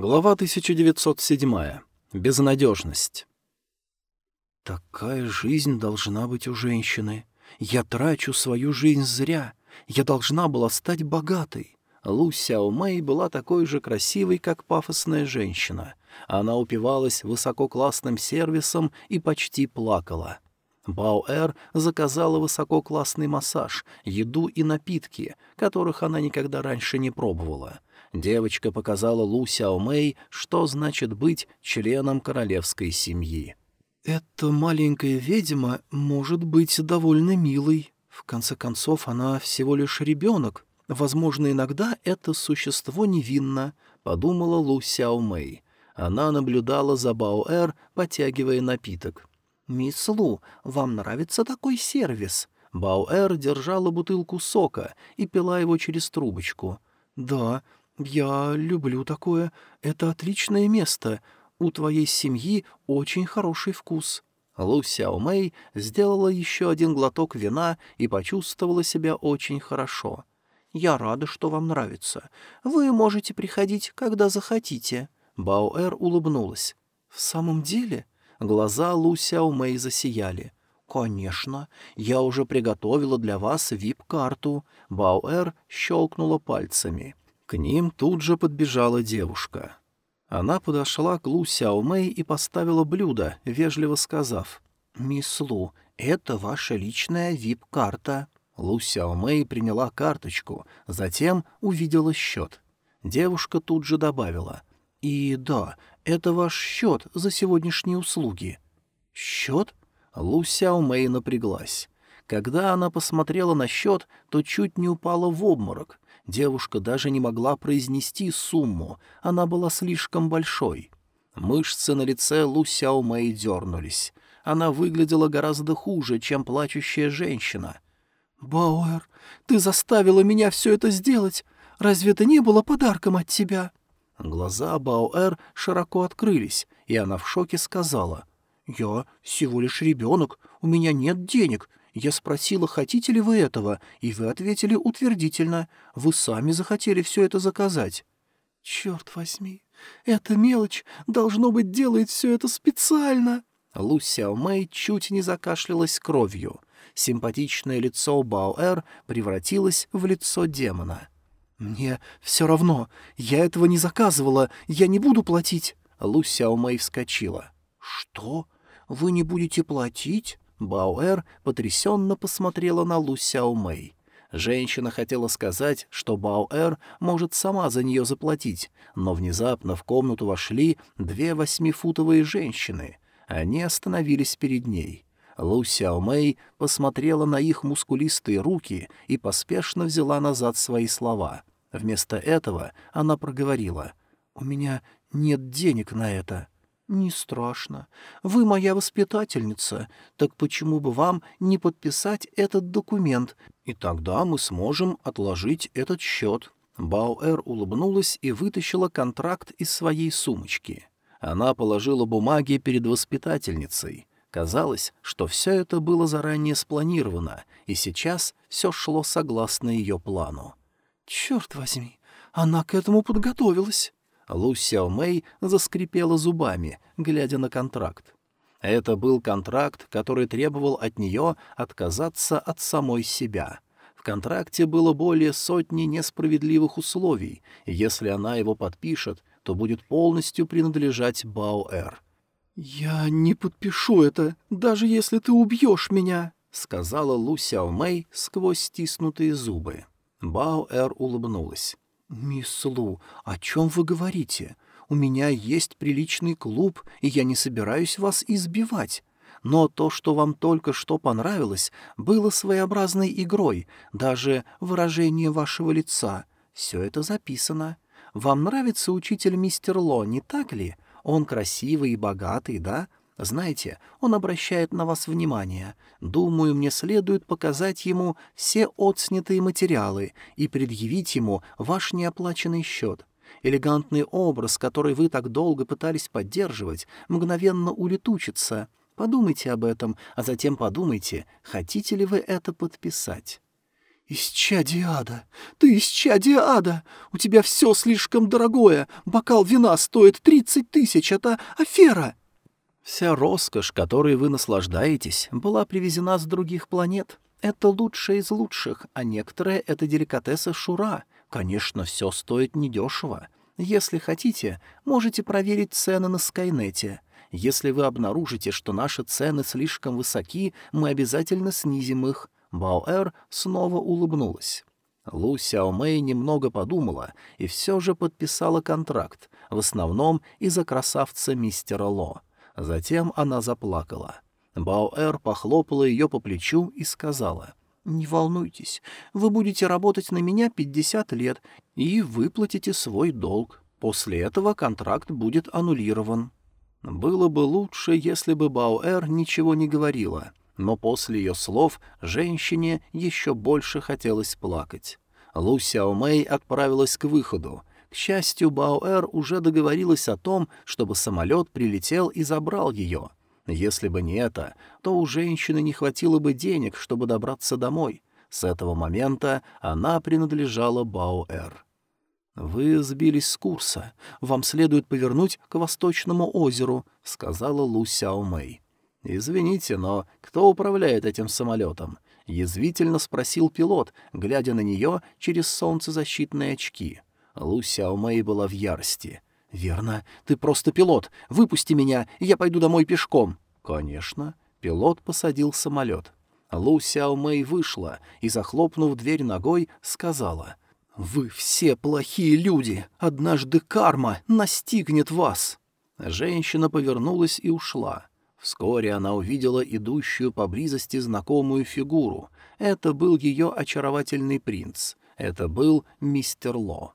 Глава 1907. Безнадежность. Такая жизнь должна быть у женщины. Я трачу свою жизнь зря. Я должна была стать богатой. Лу Сяо Мэй была такой же красивой, как пафосная женщина. Она упивалась высококлассным сервисом и почти плакала. Баоэр заказала высококлассный массаж, еду и напитки, которых она никогда раньше не пробовала — девочка показала Лу Сяомэй, что значит быть членом королевской семьи. «Эта маленькая ведьма может быть довольно милой. В конце концов, она всего лишь ребенок. Возможно, иногда это существо невинно», — подумала Лу Сяомэй. Она наблюдала за Баоэр, потягивая напиток. «Мисс Лу, вам нравится такой сервис?» Баоэр держала бутылку сока и пила его через трубочку. «Да, «Я люблю такое. Это отличное место. У твоей семьи очень хороший вкус». Лу Сяо Мэй сделала еще один глоток вина и почувствовала себя очень хорошо. «Я рада, что вам нравится. Вы можете приходить, когда захотите». Баоэр улыбнулась. «В самом деле?» Глаза Лу Сяо Мэй засияли. «Конечно. Я уже приготовила для вас вип-карту». Баоэр щелкнула пальцами. К ним тут же подбежала девушка. Она подошла к Лу Сяомэй и поставила блюдо, вежливо сказав, «Мисс Лу, это ваша личная вип-карта». Лу Сяомэй приняла карточку, затем увидела счет. Девушка тут же добавила, «И да, это ваш счет за сегодняшние услуги». «Счет?» Лу Сяомэй напряглась. Когда она посмотрела на счет, то чуть не упала в обморок. Девушка даже не могла произнести сумму, она была слишком большой. Мышцы на лице Лу Сяо Мэй дернулись. Она выглядела гораздо хуже, чем плачущая женщина. «Бауэр, ты заставила меня все это сделать. Разве это не было подарком от тебя?» Глаза Бауэр широко открылись, и она в шоке сказала. «Я всего лишь ребенок, у меня нет денег, я спросила, хотите ли вы этого, и вы ответили утвердительно. Вы сами захотели все это заказать. Черт возьми, эта мелочь, должно быть, делает все это специально. Лу Сяо Мэй чуть не закашлялась кровью. Симпатичное лицо Баоэр превратилось в лицо демона. «Мне все равно. Я этого не заказывала. Я не буду платить». Лу Сяо Мэй вскочила. «Что? Вы не будете платить?» Бауэр потрясенно посмотрела на Лу Сяо Мэй. Женщина хотела сказать, что Бауэр может сама за нее заплатить, но внезапно в комнату вошли две восьмифутовые женщины. Они остановились перед ней. Лу Сяо Мэй посмотрела на их мускулистые руки и поспешно взяла назад свои слова. Вместо этого она проговорила «У меня нет денег на это». «Не страшно. Вы моя воспитательница, так почему бы вам не подписать этот документ, и тогда мы сможем отложить этот счет?» Бауэр улыбнулась и вытащила контракт из своей сумочки. Она положила бумаги перед воспитательницей. Казалось, что все это было заранее спланировано, и сейчас все шло согласно ее плану. «Черт возьми, она к этому подготовилась!» Лу Сяо Мэй заскрипела зубами, глядя на контракт. Это был контракт, который требовал от нее отказаться от самой себя. В контракте было более сотни несправедливых условий, и если она его подпишет, то будет полностью принадлежать Баоэр. «Я не подпишу это, даже если ты убьешь меня», — сказала Лу Сяо Мэй сквозь стиснутые зубы. Баоэр улыбнулась. «Мисс Лу, о чем вы говорите? У меня есть приличный клуб, и я не собираюсь вас избивать. Но то, что вам только что понравилось, было своеобразной игрой, даже выражение вашего лица. Все это записано. Вам нравится учитель мистер Ло, не так ли? Он красивый и богатый, да? Знаете, он обращает на вас внимание. Думаю, мне следует показать ему все отснятые материалы и предъявить ему ваш неоплаченный счет. Элегантный образ, который вы так долго пытались поддерживать, мгновенно улетучится. Подумайте об этом, а затем подумайте, хотите ли вы это подписать. «Исчадие ада! Ты исчадие ада! У тебя все слишком дорогое! Бокал вина стоит тридцать тысяч! Это афера!» Вся роскошь, которой вы наслаждаетесь, была привезена с других планет. Это лучшее из лучших, а некоторые — это деликатесы Шура. Конечно, все стоит недешево. Если хотите, можете проверить цены на Скайнете. Если вы обнаружите, что наши цены слишком высоки, мы обязательно снизим их. Баоэр снова улыбнулась. Лу Сяомэй немного подумала и все же подписала контракт, в основном из-за красавца мистера Ло. Затем она заплакала. Баоэр похлопала ее по плечу и сказала, «Не волнуйтесь, вы будете работать на меня пятьдесят лет и выплатите свой долг. После этого контракт будет аннулирован». Было бы лучше, если бы Баоэр ничего не говорила, но после ее слов женщине еще больше хотелось плакать. Лу Сяомэй отправилась к выходу. К счастью, Баоэр уже договорилась о том, чтобы самолет прилетел и забрал ее. Если бы не это, то у женщины не хватило бы денег, чтобы добраться домой. С этого момента она принадлежала Баоэр. «Вы сбились с курса. Вам следует повернуть к Восточному озеру», — сказала Лу Сяо Мэй. «Извините, но кто управляет этим самолетом?» — язвительно спросил пилот, глядя на нее через солнцезащитные очки. Лу Сяо Мэй была в ярости. «Верно. Ты просто пилот. Выпусти меня, я пойду домой пешком». «Конечно». Пилот посадил самолет. Лу Сяо Мэй вышла и, захлопнув дверь ногой, сказала — «Вы все плохие люди! Однажды карма настигнет вас!» Женщина повернулась и ушла. Вскоре она увидела идущую поблизости знакомую фигуру. Это был ее очаровательный принц. Это был мистер Ло.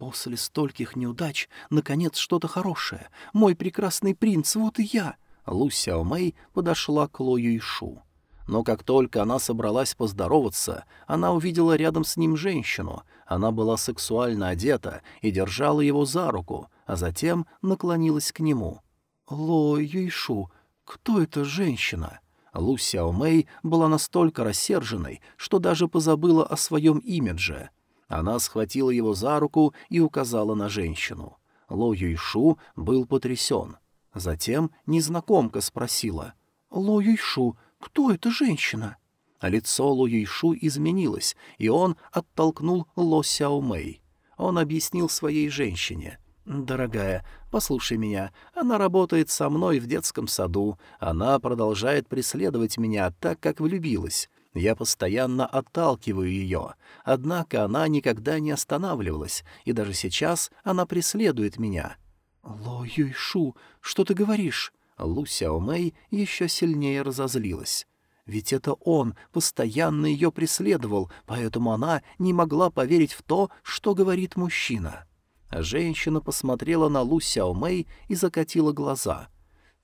«После стольких неудач, наконец, что-то хорошее. Мой прекрасный принц, вот и я!» Лу Сяо Мэй подошла к Ло Юйшу но как только она собралась поздороваться, она увидела рядом с ним женщину. Она была сексуально одета и держала его за руку, а затем наклонилась к нему. «Ло Юйшу, кто эта женщина?» Лу Сяо Мэй была настолько рассерженной, что даже позабыла о своем имидже. Она схватила его за руку и указала на женщину. Ло Юйшу был потрясен. Затем незнакомка спросила. «Ло Юйшу, кто эта женщина?» Лицо Лу Юйшу изменилось, и он оттолкнул Ло Сяо Мэй. Он объяснил своей женщине. «Дорогая, послушай меня. Она работает со мной в детском саду. Она продолжает преследовать меня так, как влюбилась. Я постоянно отталкиваю ее. Однако она никогда не останавливалась, и даже сейчас она преследует меня». «Ло Юйшу, что ты говоришь?» Лу Сяомэй еще сильнее разозлилась. Ведь это он постоянно ее преследовал, поэтому она не могла поверить в то, что говорит мужчина. Женщина посмотрела на Лу Сяомэй и закатила глаза.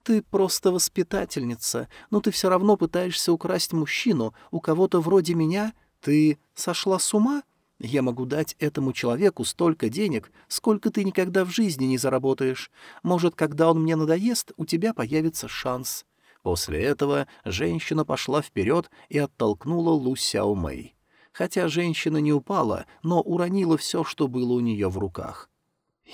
«Ты просто воспитательница, но ты все равно пытаешься украсть мужчину у кого-то вроде меня? Ты сошла с ума?» Я могу дать этому человеку столько денег, сколько ты никогда в жизни не заработаешь. Может, когда он мне надоест, у тебя появится шанс». После этого женщина пошла вперед и оттолкнула Лу Сяо Мэй. Хотя женщина не упала, но уронила все, что было у нее в руках.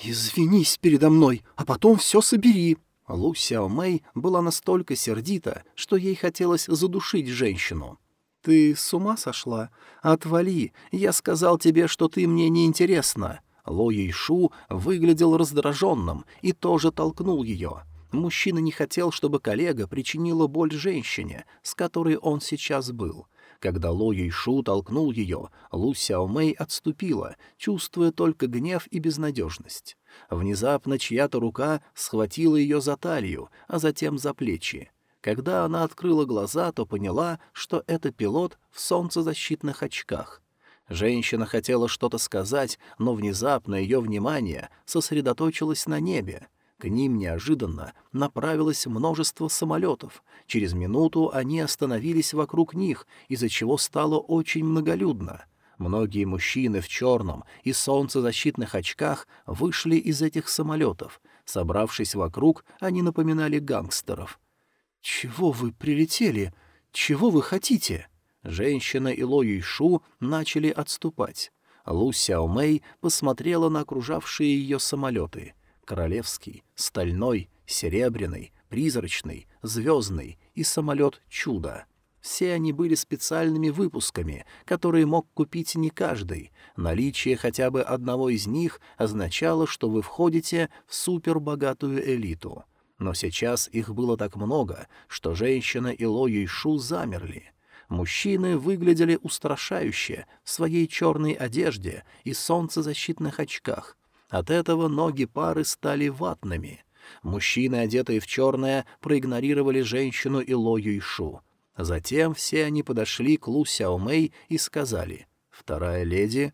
«Извинись передо мной, а потом все собери!» Лу Сяо Мэй была настолько сердита, что ей хотелось задушить женщину. «Ты с ума сошла? Отвали! Я сказал тебе, что ты мне не интересна!» Ло Ейшу выглядел раздраженным и тоже толкнул ее. Мужчина не хотел, чтобы коллега причинила боль женщине, с которой он сейчас был. Когда Ло Ейшу толкнул ее, Лу Сяо отступила, чувствуя только гнев и безнадежность. Внезапно чья-то рука схватила ее за талию, а затем за плечи. Когда она открыла глаза, то поняла, что это пилот в солнцезащитных очках. Женщина хотела что-то сказать, но внезапно ее внимание сосредоточилось на небе. К ним неожиданно направилось множество самолетов. Через минуту они остановились вокруг них, из-за чего стало очень многолюдно. Многие мужчины в черном и солнцезащитных очках вышли из этих самолетов. Собравшись вокруг, они напоминали гангстеров — «Чего вы прилетели? Чего вы хотите?» Женщина и Ло Юйшу начали отступать. Лу Сяо Мэй посмотрела на окружавшие ее самолеты. Королевский, стальной, серебряный, призрачный, звездный и самолет «Чудо». Все они были специальными выпусками, которые мог купить не каждый. Наличие хотя бы одного из них означало, что вы входите в супербогатую элиту. Но сейчас их было так много, что женщина и Ло Юйшу замерли. Мужчины выглядели устрашающе в своей черной одежде и солнцезащитных очках. От этого ноги пары стали ватными. Мужчины, одетые в черное, проигнорировали женщину и Ло Юйшу. Затем все они подошли к Лу Сяомэй и сказали «Вторая леди».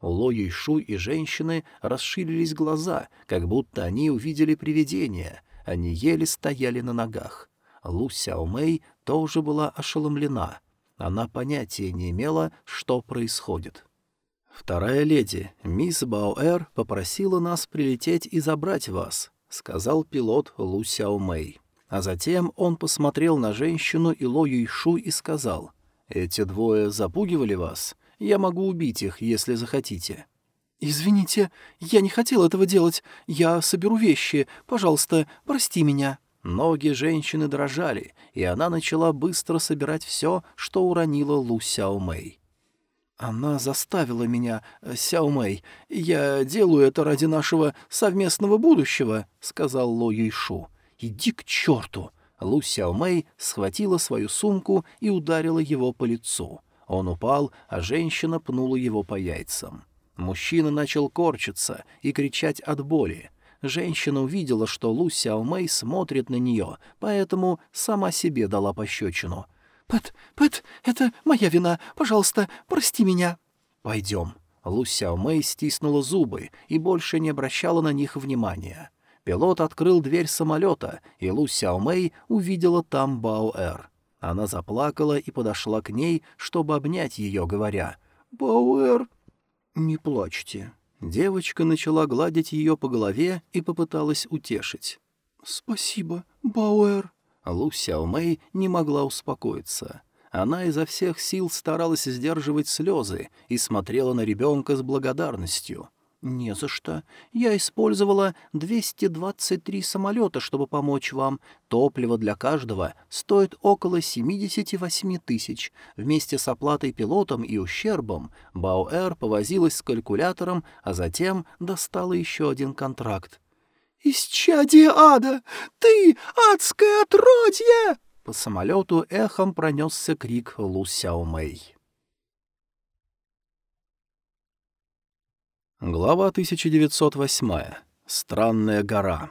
Ло Юйшу и женщины расширились глаза, как будто они увидели привидение. Они еле стояли на ногах. Лу Сяомэй тоже была ошеломлена. Она понятия не имела, что происходит. «Вторая леди, мисс Баоэр, попросила нас прилететь и забрать вас», — сказал пилот Лу Сяомэй. А затем он посмотрел на женщину и Ло Юйшу и сказал, «Эти двое запугивали вас? Я могу убить их, если захотите». «Извините, я не хотел этого делать. Я соберу вещи. Пожалуйста, прости меня». Ноги женщины дрожали, и она начала быстро собирать все, что уронила Лу Сяо Мэй. «Она заставила меня, э, Сяо Мэй. Я делаю это ради нашего совместного будущего», — сказал Ло Юйшу. «Иди к черту!» Лу Сяо Мэй схватила свою сумку и ударила его по лицу. Он упал, а женщина пнула его по яйцам. Мужчина начал корчиться и кричать от боли. Женщина увидела, что Лу Сяо Мэй смотрит на нее, поэтому сама себе дала пощечину. «Пэт, Пэт, это моя вина. Пожалуйста, прости меня». «Пойдем». Лу Сяо Мэй стиснула зубы и больше не обращала на них внимания. Пилот открыл дверь самолета, и Лу Сяомэй увидела там Баоэр. Она заплакала и подошла к ней, чтобы обнять ее, говоря «Бауэр, не плачьте». Девочка начала гладить ее по голове и попыталась утешить. «Спасибо, Бауэр». Лу Сяомэй не могла успокоиться. Она изо всех сил старалась сдерживать слезы и смотрела на ребенка с благодарностью. «Не за что. Я использовала 223 самолета, чтобы помочь вам. Топливо для каждого стоит около 78 тысяч. Вместе с оплатой пилотом и ущербом Бауэр повозилась с калькулятором, а затем достала еще один контракт. «Исчадие ада! Ты адское отродье!» По самолету эхом пронесся крик Лу Сяо Мэй. Глава 1908. Странная гора.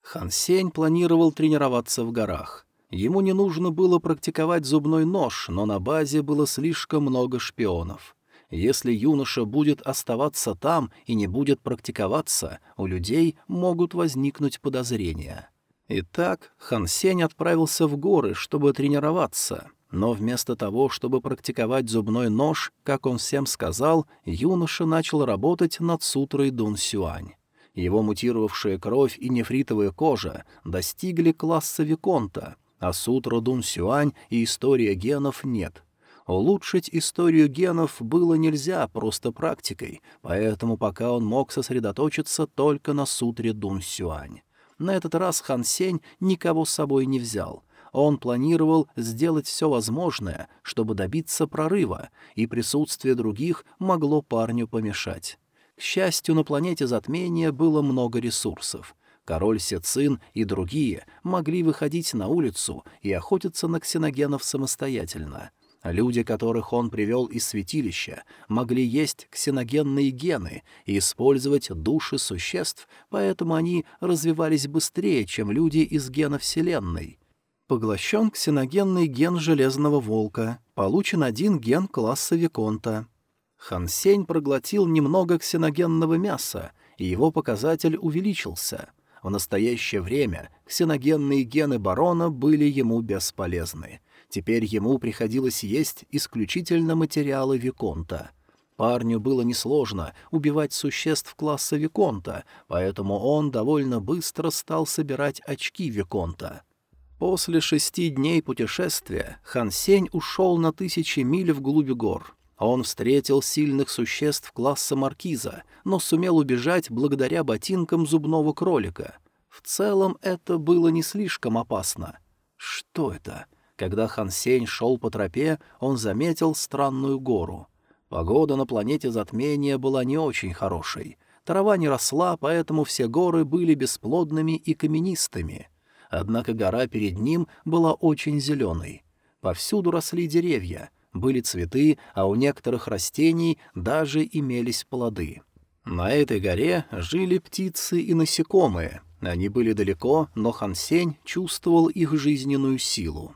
Хан Сень планировал тренироваться в горах. Ему не нужно было практиковать зубной нож, но на базе было слишком много шпионов. Если юноша будет оставаться там и не будет практиковаться, у людей могут возникнуть подозрения. Итак, Хан Сень отправился в горы, чтобы тренироваться. Но вместо того, чтобы практиковать зубной нож, как он всем сказал, юноша начал работать над сутрой Дун Сюань. Его мутировавшая кровь и нефритовая кожа достигли класса Виконта, а сутра Дун Сюань и история генов нет. Улучшить историю генов было нельзя просто практикой, поэтому пока он мог сосредоточиться только на сутре Дун Сюань. На этот раз Хан Сень никого с собой не взял, он планировал сделать все возможное, чтобы добиться прорыва, и присутствие других могло парню помешать. К счастью, на планете затмения было много ресурсов. Король Сецин и другие могли выходить на улицу и охотиться на ксеногенов самостоятельно. Люди, которых он привел из святилища, могли есть ксеногенные гены и использовать души существ, поэтому они развивались быстрее, чем люди из гена Вселенной — Поглощен ксеногенный ген Железного Волка. Получен один ген класса Виконта. Хансень проглотил немного ксеногенного мяса, и его показатель увеличился. В настоящее время ксеногенные гены барона были ему бесполезны. Теперь ему приходилось есть исключительно материалы Виконта. Парню было несложно убивать существ класса Виконта, поэтому он довольно быстро стал собирать очки Виконта — После шести дней путешествия Хан Сень ушел на тысячи миль вглубь гор. Он встретил сильных существ класса маркиза, но сумел убежать благодаря ботинкам зубного кролика. В целом это было не слишком опасно. Что это? Когда Хан Сень шел по тропе, он заметил странную гору. Погода на планете затмения была не очень хорошей. Трава не росла, поэтому все горы были бесплодными и каменистыми. Однако гора перед ним была очень зеленой. Повсюду росли деревья, были цветы, а у некоторых растений даже имелись плоды. На этой горе жили птицы и насекомые. Они были далеко, но Хансень чувствовал их жизненную силу.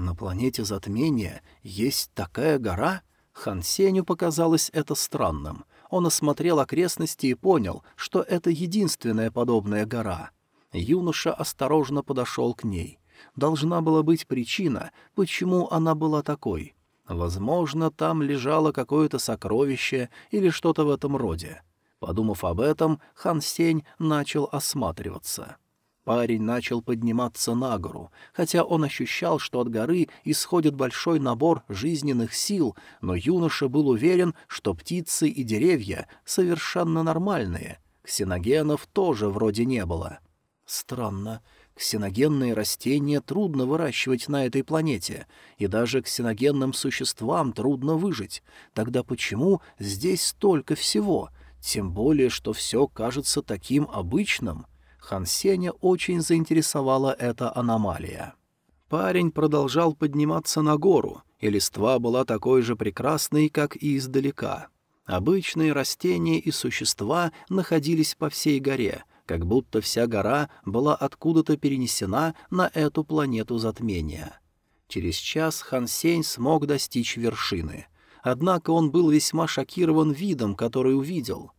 На планете затмения есть такая гора? Хансеню показалось это странным. Он осмотрел окрестности и понял, что это единственная подобная гора. Юноша осторожно подошел к ней. Должна была быть причина, почему она была такой. Возможно, там лежало какое-то сокровище или что-то в этом роде. Подумав об этом, Хан Сень начал осматриваться. Парень начал подниматься на гору, хотя он ощущал, что от горы исходит большой набор жизненных сил, но юноша был уверен, что птицы и деревья совершенно нормальные. Ксеногенов тоже вроде не было. Странно. Ксеногенные растения трудно выращивать на этой планете, и даже ксеногенным существам трудно выжить. Тогда почему здесь столько всего? Тем более, что все кажется таким обычным. Хан Сеня очень заинтересовала эта аномалия. Парень продолжал подниматься на гору, и листва была такой же прекрасной, как и издалека. Обычные растения и существа находились по всей горе, как будто вся гора была откуда-то перенесена на эту планету затмения. Через час Хан Сень смог достичь вершины. Однако он был весьма шокирован видом, который увидел.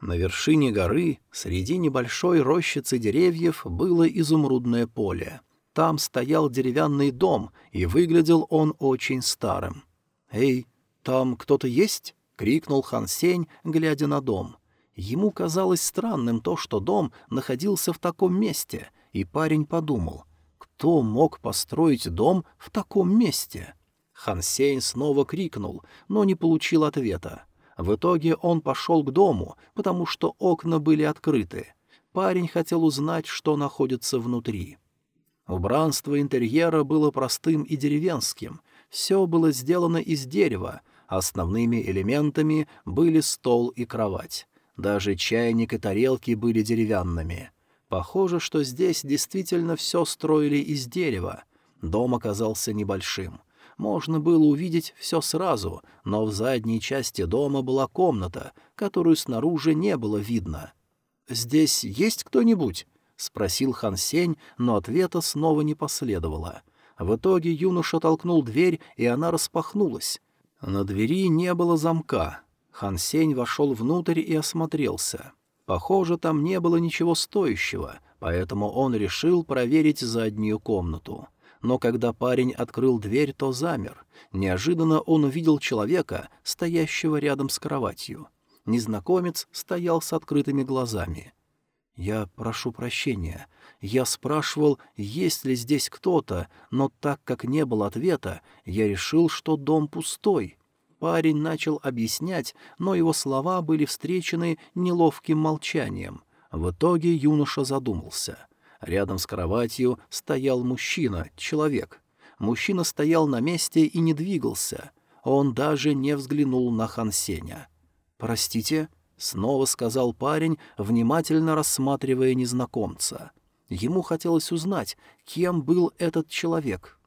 На вершине горы, среди небольшой рощицы деревьев, было изумрудное поле. Там стоял деревянный дом, и выглядел он очень старым. «Эй, там кто-то есть?» — крикнул Хан Сень, глядя на дом. Ему казалось странным то, что дом находился в таком месте, и парень подумал, кто мог построить дом в таком месте? Хансейн снова крикнул, но не получил ответа. В итоге он пошел к дому, потому что окна были открыты. Парень хотел узнать, что находится внутри. Убранство интерьера было простым и деревенским. Все было сделано из дерева, основными элементами были стол и кровать. Даже чайник и тарелки были деревянными. Похоже, что здесь действительно все строили из дерева. Дом оказался небольшим. Можно было увидеть все сразу, но в задней части дома была комната, которую снаружи не было видно. «Здесь есть кто-нибудь?» — спросил Хан Сень, но ответа снова не последовало. В итоге юноша толкнул дверь, и она распахнулась. На двери не было замка, Хан Сень вошел внутрь и осмотрелся. Похоже, там не было ничего стоящего, поэтому он решил проверить заднюю комнату. Но когда парень открыл дверь, то замер. Неожиданно он увидел человека, стоящего рядом с кроватью. Незнакомец стоял с открытыми глазами. «Я прошу прощения. Я спрашивал, есть ли здесь кто-то, но так как не было ответа, я решил, что дом пустой. Парень начал объяснять, но его слова были встречены неловким молчанием. В итоге юноша задумался. Рядом с кроватью стоял мужчина, человек. Мужчина стоял на месте и не двигался. Он даже не взглянул на Хансеня. «Простите?» — снова сказал парень, внимательно рассматривая незнакомца. Ему хотелось узнать, кем был этот человек.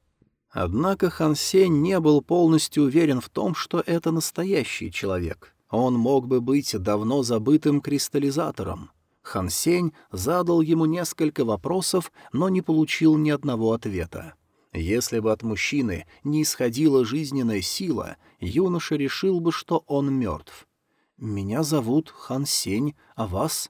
Однако Хан Сень не был полностью уверен в том, что это настоящий человек. Он мог бы быть давно забытым кристаллизатором. Хан Сень задал ему несколько вопросов, но не получил ни одного ответа. Если бы от мужчины не исходила жизненная сила, юноша решил бы, что он мертв. «Меня зовут Хан Сень, а вас?»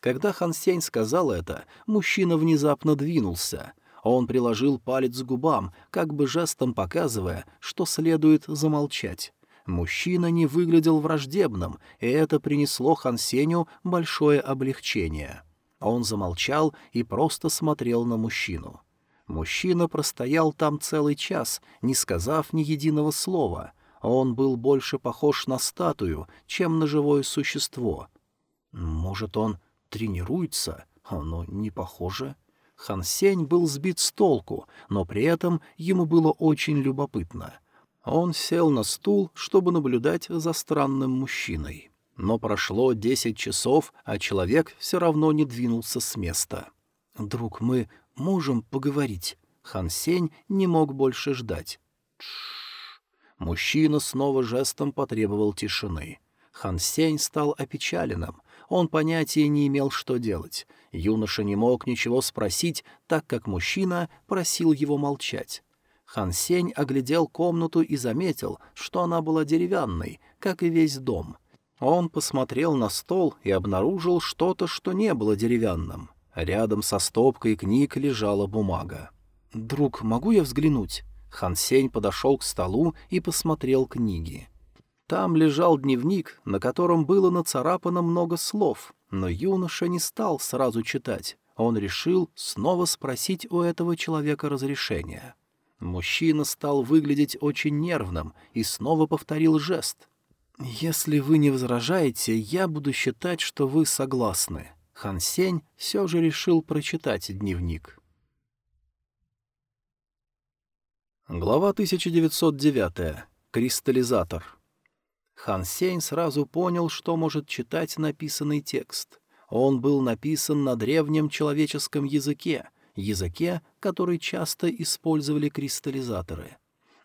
Когда Хан Сень сказал это, мужчина внезапно двинулся. Он приложил палец к губам, как бы жестом показывая, что следует замолчать. Мужчина не выглядел враждебным, и это принесло Хансеню большое облегчение. Он замолчал и просто смотрел на мужчину. Мужчина простоял там целый час, не сказав ни единого слова. Он был больше похож на статую, чем на живое существо. Может, он тренируется? Оно не похоже. Хан Сень был сбит с толку, но при этом ему было очень любопытно. Он сел на стул, чтобы наблюдать за странным мужчиной. Но прошло десять часов, а человек все равно не двинулся с места. «Друг, мы можем поговорить?» Хан Сень не мог больше ждать. Тш. Мужчина снова жестом потребовал тишины. Хан Сень стал опечаленным. Он понятия не имел, что делать. Юноша не мог ничего спросить, так как мужчина просил его молчать. Хан Сень оглядел комнату и заметил, что она была деревянной, как и весь дом. Он посмотрел на стол и обнаружил что-то, что не было деревянным. Рядом со стопкой книг лежала бумага. «Друг, могу я взглянуть?» Хан Сень подошел к столу и посмотрел книги. Там лежал дневник, на котором было нацарапано много слов, но юноша не стал сразу читать. Он решил снова спросить у этого человека разрешения. Мужчина стал выглядеть очень нервным и снова повторил жест. «Если вы не возражаете, я буду считать, что вы согласны». Хан Сень все же решил прочитать дневник. Глава 1909. Кристаллизатор. Хан Сень сразу понял, что может читать написанный текст. Он был написан на древнем человеческом языке, языке, который часто использовали кристаллизаторы.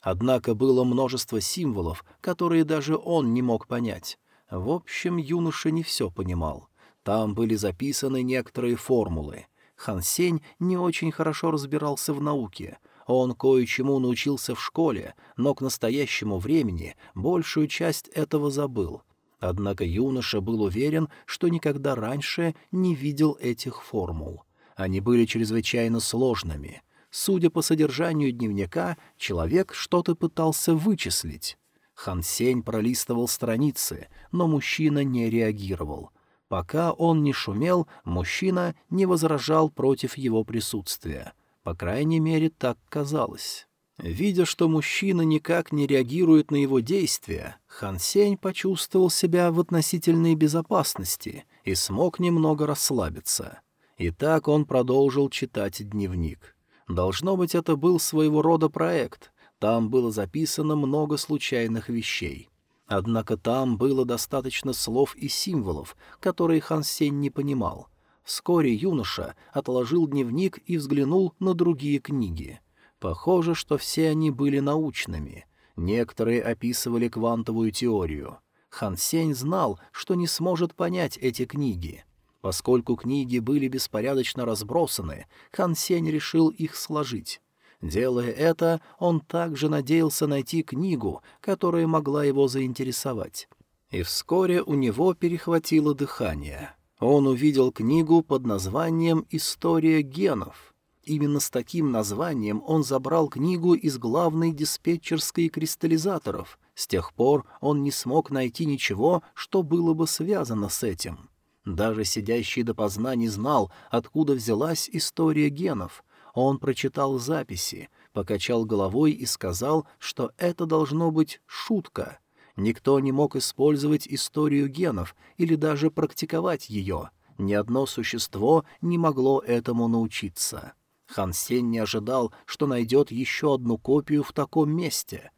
Однако было множество символов, которые даже он не мог понять. В общем, юноша не все понимал. Там были записаны некоторые формулы. Хан Сень не очень хорошо разбирался в науке. Он кое-чему научился в школе, но к настоящему времени большую часть этого забыл. Однако юноша был уверен, что никогда раньше не видел этих формул. Они были чрезвычайно сложными. Судя по содержанию дневника, человек что-то пытался вычислить. Хан Сень пролистывал страницы, но мужчина не реагировал. Пока он не шумел, мужчина не возражал против его присутствия. По крайней мере, так казалось. Видя, что мужчина никак не реагирует на его действия, Хан Сень почувствовал себя в относительной безопасности и смог немного расслабиться. И так он продолжил читать дневник. Должно быть, это был своего рода проект. Там было записано много случайных вещей. Однако там было достаточно слов и символов, которые Хан Сень не понимал. Вскоре юноша отложил дневник и взглянул на другие книги. Похоже, что все они были научными. Некоторые описывали квантовую теорию. Хан Сень знал, что не сможет понять эти книги. Поскольку книги были беспорядочно разбросаны, Хан Сень решил их сложить. Делая это, он также надеялся найти книгу, которая могла его заинтересовать. И вскоре у него перехватило дыхание. Он увидел книгу под названием «История генов». Именно с таким названием он забрал книгу из главной диспетчерской кристаллизаторов. С тех пор он не смог найти ничего, что было бы связано с этим. Даже сидящий допоздна не знал, откуда взялась история генов — он прочитал записи, покачал головой и сказал, что это должно быть шутка. Никто не мог использовать историю генов или даже практиковать ее. Ни одно существо не могло этому научиться. Хан Сень не ожидал, что найдет еще одну копию в таком месте.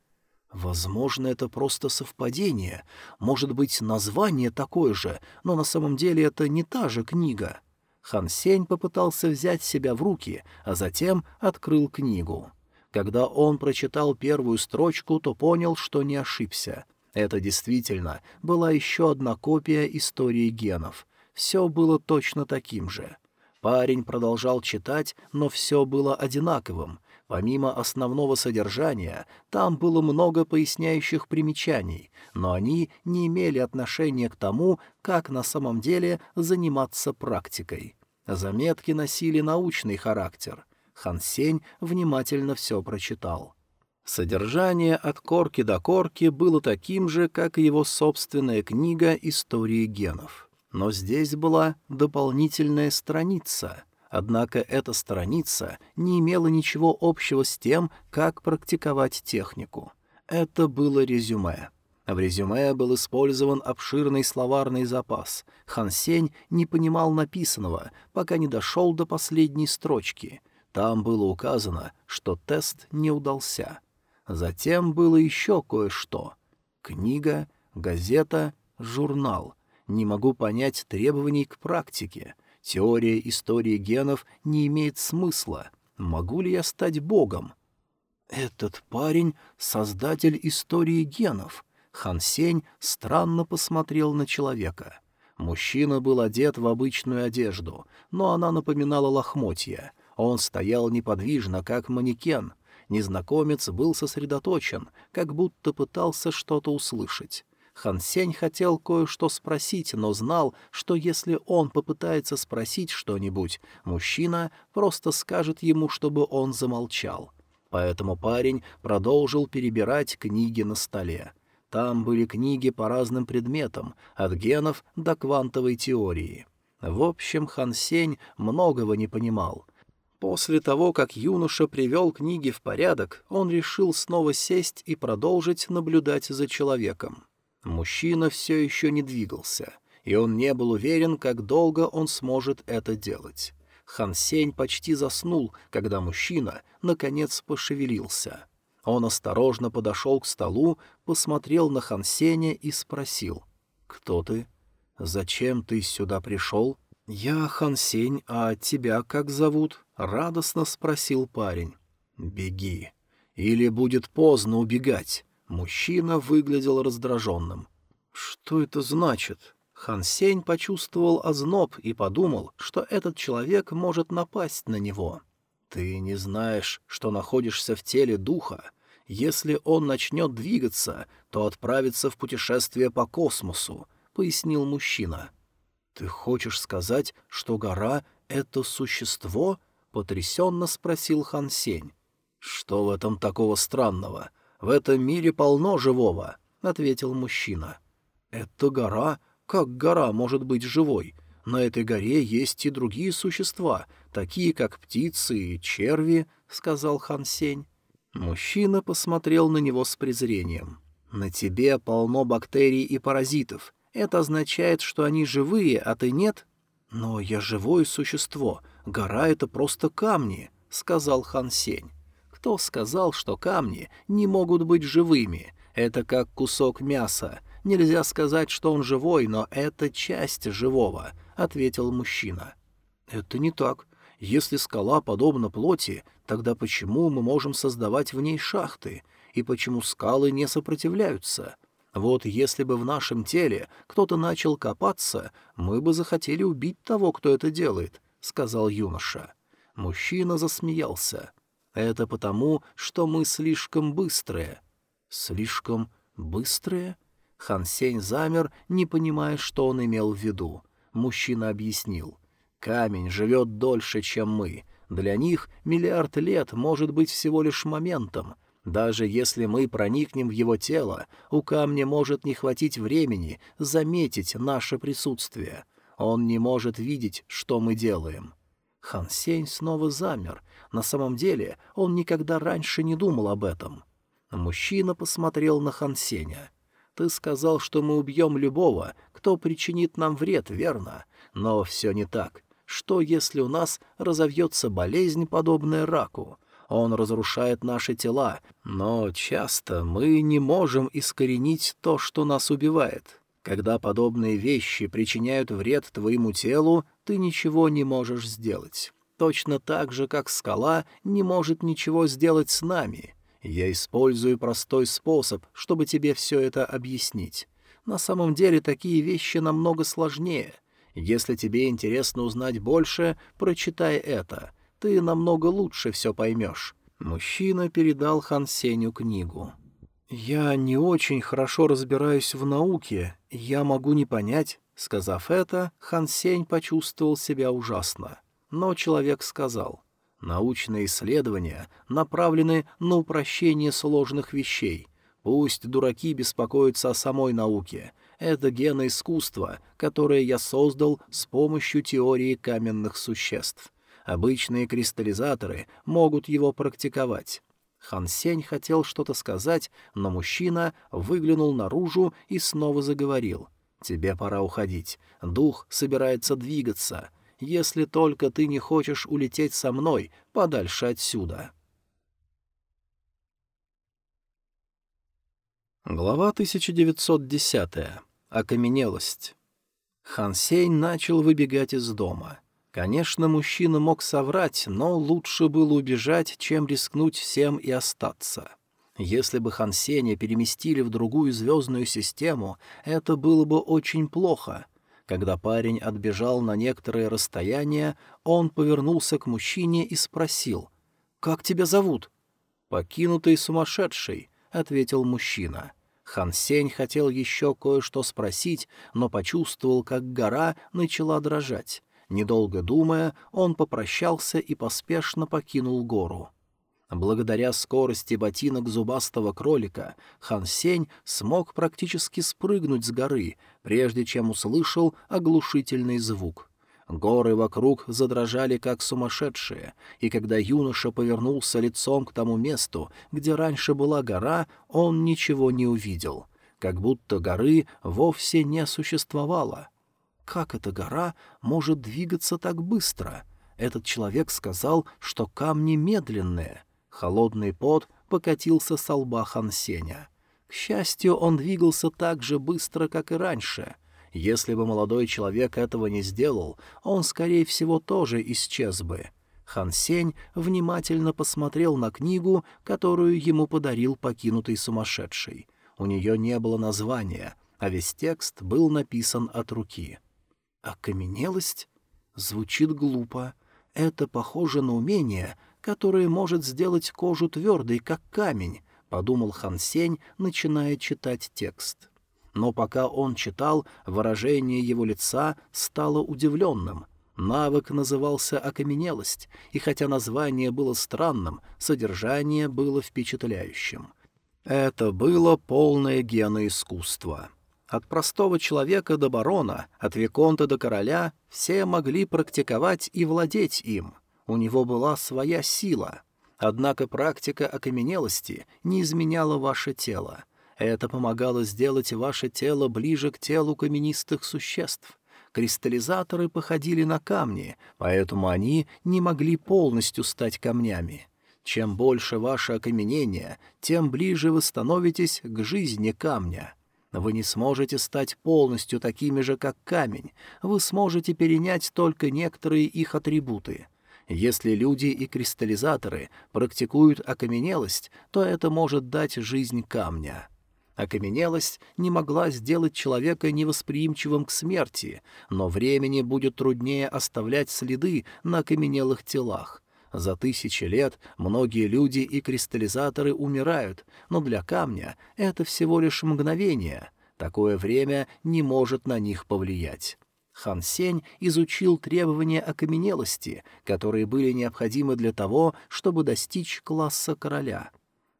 Возможно, это просто совпадение. Может быть, название такое же, но на самом деле это не та же книга. Хан Сень попытался взять себя в руки, а затем открыл книгу. Когда он прочитал первую строчку, то понял, что не ошибся. Это действительно была еще одна копия истории генов. Все было точно таким же. Парень продолжал читать, но все было одинаковым. Помимо основного содержания, там было много поясняющих примечаний, но они не имели отношения к тому, как на самом деле заниматься практикой. Заметки носили научный характер. Хан Сень внимательно все прочитал. Содержание от корки до корки было таким же, как и его собственная книга «Истории генов». Но здесь была дополнительная страница. Однако эта страница не имела ничего общего с тем, как практиковать технику. Это было резюме. В резюме был использован обширный словарный запас. Хан Сень не понимал написанного, пока не дошел до последней строчки. Там было указано, что тест не удался. Затем было еще кое-что. Книга, газета, журнал. Не могу понять требований к практике. Теория истории генов не имеет смысла. Могу ли я стать богом? Этот парень — создатель истории генов. Хан Сень странно посмотрел на человека. Мужчина был одет в обычную одежду, но она напоминала лохмотья. Он стоял неподвижно, как манекен. Незнакомец был сосредоточен, как будто пытался что-то услышать. Хан Сень хотел кое-что спросить, но знал, что если он попытается спросить что-нибудь, мужчина просто скажет ему, чтобы он замолчал. Поэтому парень продолжил перебирать книги на столе. Там были книги по разным предметам, от генов до квантовой теории. В общем, Хан Сень многого не понимал. После того, как юноша привел книги в порядок, он решил снова сесть и продолжить наблюдать за человеком. Мужчина все еще не двигался, и он не был уверен, как долго он сможет это делать. Хан Сень почти заснул, когда мужчина, наконец, пошевелился — он осторожно подошел к столу, посмотрел на Хансеня и спросил. «Кто ты? Зачем ты сюда пришел?» «Я Хансень, а тебя как зовут?» — радостно спросил парень. «Беги. Или будет поздно убегать». Мужчина выглядел раздраженным. «Что это значит?» Хан Сень почувствовал озноб и подумал, что этот человек может напасть на него. «Ты не знаешь, что находишься в теле духа. Если он начнет двигаться, то отправится в путешествие по космосу», — пояснил мужчина. «Ты хочешь сказать, что гора — это существо?» — потрясенно спросил Хан Сень. «Что в этом такого странного? В этом мире полно живого», — ответил мужчина. «Это гора? Как гора может быть живой? На этой горе есть и другие существа, такие как птицы и черви», — сказал Хан Сень. Мужчина посмотрел на него с презрением. «На тебе полно бактерий и паразитов. Это означает, что они живые, а ты нет?» «Но я живое существо. Гора — это просто камни», — сказал Хан Сень. «Кто сказал, что камни не могут быть живыми? Это как кусок мяса. Нельзя сказать, что он живой, но это часть живого», — ответил мужчина. «Это не так. Если скала подобна плоти, тогда почему мы можем создавать в ней шахты? И почему скалы не сопротивляются? Вот если бы в нашем теле кто-то начал копаться, мы бы захотели убить того, кто это делает, — сказал юноша. Мужчина засмеялся. Это потому, что мы слишком быстрые. Слишком быстрые? Хан Сень замер, не понимая, что он имел в виду. Мужчина объяснил — Камень живет дольше, чем мы. Для них миллиард лет может быть всего лишь моментом. Даже если мы проникнем в его тело, у камня может не хватить времени заметить наше присутствие. Он не может видеть, что мы делаем. Хан Сень снова замер. На самом деле он никогда раньше не думал об этом. Мужчина посмотрел на Хан Сеня. «Ты сказал, что мы убьем любого, кто причинит нам вред, верно? Но все не так. Что, если у нас разовьется болезнь, подобная раку? Он разрушает наши тела, но часто мы не можем искоренить то, что нас убивает. Когда подобные вещи причиняют вред твоему телу, ты ничего не можешь сделать. Точно так же, как скала не может ничего сделать с нами. Я использую простой способ, чтобы тебе все это объяснить. На самом деле такие вещи намного сложнее — если тебе интересно узнать больше, прочитай это. Ты намного лучше все поймешь». Мужчина передал Хан Сеню книгу. «Я не очень хорошо разбираюсь в науке, я могу не понять». Сказав это, Хан Сень почувствовал себя ужасно. Но человек сказал, «Научные исследования направлены на упрощение сложных вещей. Пусть дураки беспокоятся о самой науке, это геноискусство, которое я создал с помощью теории каменных существ. Обычные кристаллизаторы могут его практиковать. Хан Сень хотел что-то сказать, но мужчина выглянул наружу и снова заговорил. «Тебе пора уходить. Дух собирается двигаться. Если только ты не хочешь улететь со мной подальше отсюда». Глава 1910. Окаменелость. Хан Сень начал выбегать из дома. Конечно, мужчина мог соврать, но лучше было убежать, чем рискнуть всем и остаться. Если бы Хан Сеня переместили в другую звездную систему, это было бы очень плохо. Когда парень отбежал на некоторое расстояние, он повернулся к мужчине и спросил, «Как тебя зовут?» «Покинутый сумасшедший», — ответил мужчина. Хан Сень хотел еще кое-что спросить, но почувствовал, как гора начала дрожать. Недолго думая, он попрощался и поспешно покинул гору. Благодаря скорости ботинок зубастого кролика Хан Сень смог практически спрыгнуть с горы, прежде чем услышал оглушительный звук. Горы вокруг задрожали как сумасшедшие, и когда юноша повернулся лицом к тому месту, где раньше была гора, он ничего не увидел, как будто горы вовсе не существовало. Как эта гора может двигаться так быстро? Этот человек сказал, что камни медленные. Холодный пот покатился с лба Хансеня. К счастью, он двигался так же быстро, как и раньше — если бы молодой человек этого не сделал, он, скорее всего, тоже исчез бы. Хан Сень внимательно посмотрел на книгу, которую ему подарил покинутый сумасшедший. У нее не было названия, а весь текст был написан от руки. «Окаменелость?» Звучит глупо. Это похоже на умение, которое может сделать кожу твердой, как камень, — подумал Хан Сень, начиная читать текст но пока он читал, выражение его лица стало удивленным. Навык назывался «окаменелость», и хотя название было странным, содержание было впечатляющим. Это было полное геноискусство. От простого человека до барона, от виконта до короля все могли практиковать и владеть им. У него была своя сила. Однако практика окаменелости не изменяла ваше тело — это помогало сделать ваше тело ближе к телу каменистых существ. Кристаллизаторы походили на камни, поэтому они не могли полностью стать камнями. Чем больше ваше окаменение, тем ближе вы становитесь к жизни камня. Вы не сможете стать полностью такими же, как камень, вы сможете перенять только некоторые их атрибуты. Если люди и кристаллизаторы практикуют окаменелость, то это может дать жизнь камня. Окаменелость не могла сделать человека невосприимчивым к смерти, но времени будет труднее оставлять следы на окаменелых телах. За тысячи лет многие люди и кристаллизаторы умирают, но для камня это всего лишь мгновение. Такое время не может на них повлиять. Хан Сень изучил требования окаменелости, которые были необходимы для того, чтобы достичь класса короля —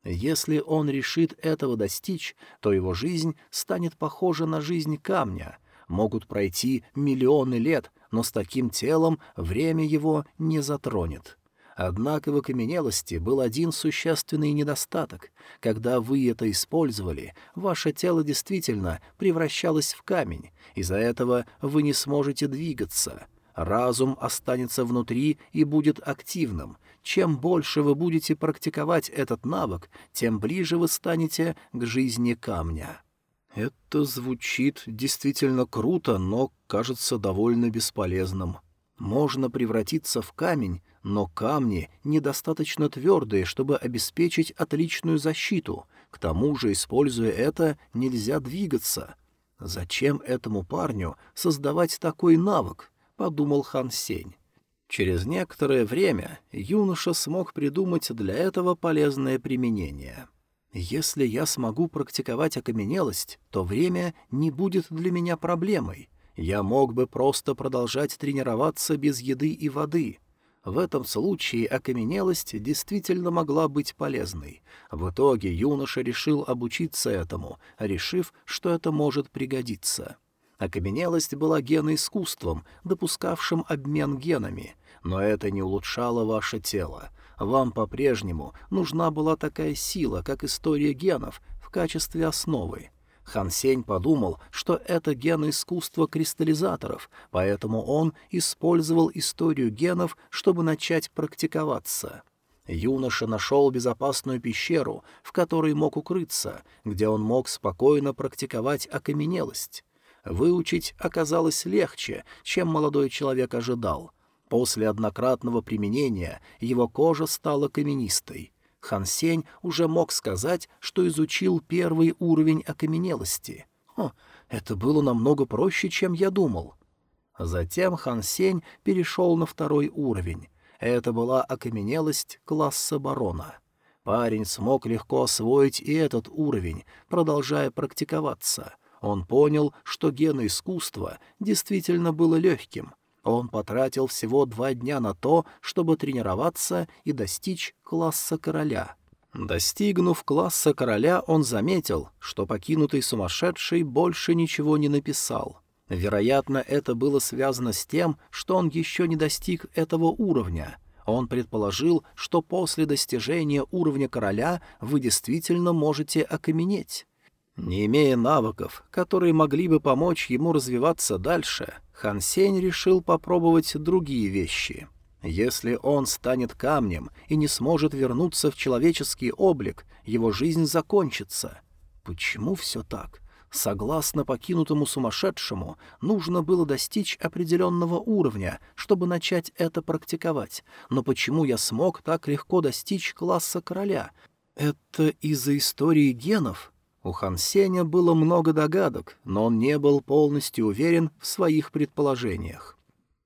если он решит этого достичь, то его жизнь станет похожа на жизнь камня. Могут пройти миллионы лет, но с таким телом время его не затронет. Однако в окаменелости был один существенный недостаток. Когда вы это использовали, ваше тело действительно превращалось в камень, из-за этого вы не сможете двигаться. Разум останется внутри и будет активным, чем больше вы будете практиковать этот навык, тем ближе вы станете к жизни камня. Это звучит действительно круто, но кажется довольно бесполезным. Можно превратиться в камень, но камни недостаточно твердые, чтобы обеспечить отличную защиту. К тому же, используя это, нельзя двигаться. Зачем этому парню создавать такой навык? — подумал Хан Сень. Через некоторое время юноша смог придумать для этого полезное применение. «Если я смогу практиковать окаменелость, то время не будет для меня проблемой. Я мог бы просто продолжать тренироваться без еды и воды». В этом случае окаменелость действительно могла быть полезной. В итоге юноша решил обучиться этому, решив, что это может пригодиться. Окаменелость была геноискусством, допускавшим обмен генами, но это не улучшало ваше тело. Вам по-прежнему нужна была такая сила, как история генов, в качестве основы. Хан Сень подумал, что это геноискусство кристаллизаторов, поэтому он использовал историю генов, чтобы начать практиковаться. Юноша нашел безопасную пещеру, в которой мог укрыться, где он мог спокойно практиковать окаменелость. Выучить оказалось легче, чем молодой человек ожидал. После однократного применения его кожа стала каменистой. Хан Сень уже мог сказать, что изучил первый уровень окаменелости. О, это было намного проще, чем я думал. Затем Хан Сень перешел на второй уровень. Это была окаменелость класса барона. Парень смог легко освоить и этот уровень, продолжая практиковаться. Он понял, что геноискусство действительно было легким. Он потратил всего два дня на то, чтобы тренироваться и достичь класса короля. Достигнув класса короля, он заметил, что покинутый сумасшедший больше ничего не написал — Вероятно, это было связано с тем, что он еще не достиг этого уровня. Он предположил, что после достижения уровня короля вы действительно можете окаменеть. Не имея навыков, которые могли бы помочь ему развиваться дальше, Хан Сень решил попробовать другие вещи. Если он станет камнем и не сможет вернуться в человеческий облик, его жизнь закончится. Почему все так? Согласно покинутому сумасшедшему, нужно было достичь определенного уровня, чтобы начать это практиковать. Но почему я смог так легко достичь класса короля? Это из-за истории генов? У Хан Сеня было много догадок, но он не был полностью уверен в своих предположениях.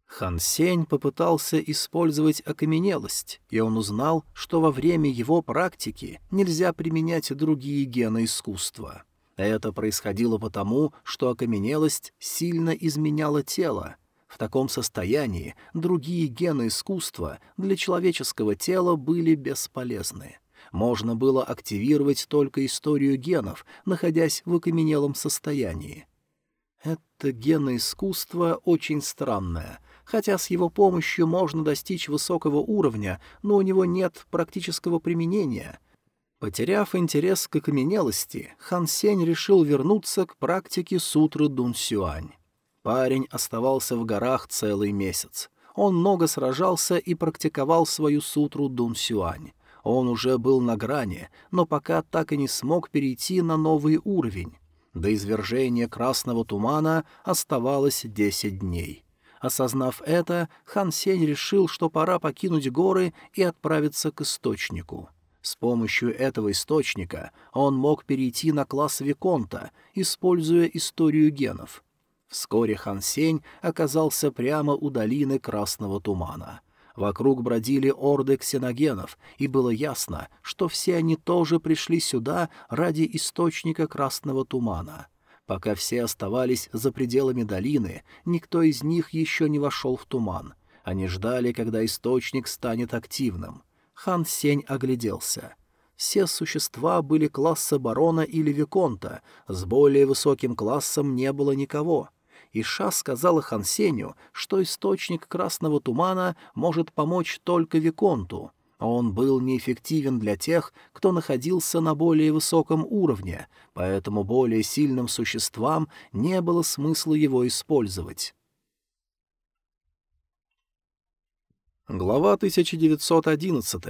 Хан Сень попытался использовать окаменелость, и он узнал, что во время его практики нельзя применять другие гены искусства. Это происходило потому, что окаменелость сильно изменяла тело. В таком состоянии другие гены искусства для человеческого тела были бесполезны. Можно было активировать только историю генов, находясь в окаменелом состоянии. Это геноискусство очень странное, хотя с его помощью можно достичь высокого уровня, но у него нет практического применения — Потеряв интерес к окаменелости, Хан Сень решил вернуться к практике сутры Дун Сюань. Парень оставался в горах целый месяц. Он много сражался и практиковал свою сутру Дун Сюань. Он уже был на грани, но пока так и не смог перейти на новый уровень. До извержения красного тумана оставалось десять дней. Осознав это, Хан Сень решил, что пора покинуть горы и отправиться к источнику. С помощью этого источника он мог перейти на класс Виконта, используя историю генов. Вскоре Хан Сень оказался прямо у долины Красного Тумана. Вокруг бродили орды ксеногенов, и было ясно, что все они тоже пришли сюда ради источника Красного Тумана. Пока все оставались за пределами долины, никто из них еще не вошел в туман. Они ждали, когда источник станет активным — Хан Сень огляделся. Все существа были класса барона или виконта, с более высоким классом не было никого. Иша сказала Хан Сенью, что источник красного тумана может помочь только виконту. Он был неэффективен для тех, кто находился на более высоком уровне, поэтому более сильным существам не было смысла его использовать. Глава 1911.